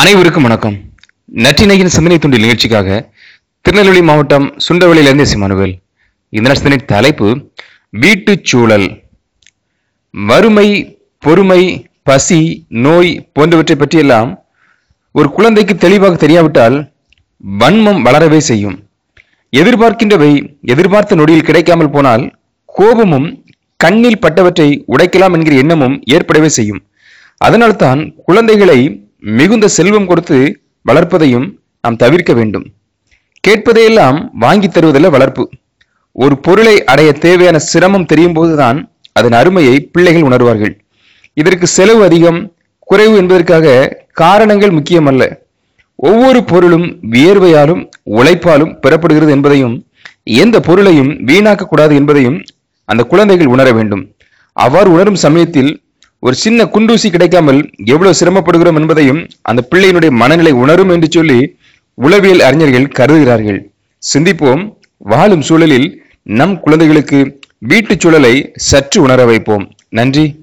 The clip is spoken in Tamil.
அனைவருக்கும் வணக்கம். நற்றினையின் சிந்தனை துண்டில் நிகழ்ச்சிக்காக திருநெல்வேலி மாவட்டம் சுண்டவெளியிலிருந்து சிமானுவேல் இந்த நட்சத்திரின் தலைப்பு வீட்டுச் சூழல். வறுமை பொறுமை பசி நோய் போன்றவற்றை பற்றியெல்லாம் ஒரு குழந்தைக்கு தெளிவாக தெரியாவிட்டால் வன்மம் வளரவே செய்யும். எதிர்பார்க்கின்றவை எதிர்பார்த்த நொடியில் கிடைக்காமல் போனால் கோபமும் கண்ணில் பட்டவற்றை உடைக்கலாம் என்கிற எண்ணமும் ஏற்படவே செய்யும். அதனால்தான் குழந்தைகளை மிகுந்த செல்வம் கொடுத்து வளர்ப்பதையும் நாம் தவிர்க்க வேண்டும். கேட்பதையெல்லாம் வாங்கி தருவதில்ல வளர்ப்பு. ஒரு பொருளை அடைய தேவையான சிரமம் தெரியும் போதுதான் அதன் அருமையை பிள்ளைகள் உணர்வார்கள். இதற்கு செலவு அதிகம் குறைவு என்பதற்காக காரணங்கள் முக்கியமல்ல. ஒவ்வொரு பொருளும் வியர்வையாலும் உழைப்பாலும் பெறப்படுகிறது என்பதையும் எந்த பொருளையும் வீணாக்கக்கூடாது என்பதையும் அந்த குழந்தைகள் உணர வேண்டும். அவ்வாறு உணரும் சமயத்தில் ஒரு சின்ன குண்டூசி கிடைக்காமல் எவ்வளவு சிரமப்படுகிறோம் என்பதையும் அந்த பிள்ளையினுடைய மனநிலை உணரும் என்று சொல்லி உளவியல் அறிஞர்கள் கருதுகிறார்கள். சிந்திப்போம். வாழும் சூழலில் நம் குழந்தைகளுக்கு வீட்டுச் சூழலை சற்று உணர வைப்போம். நன்றி.